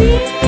see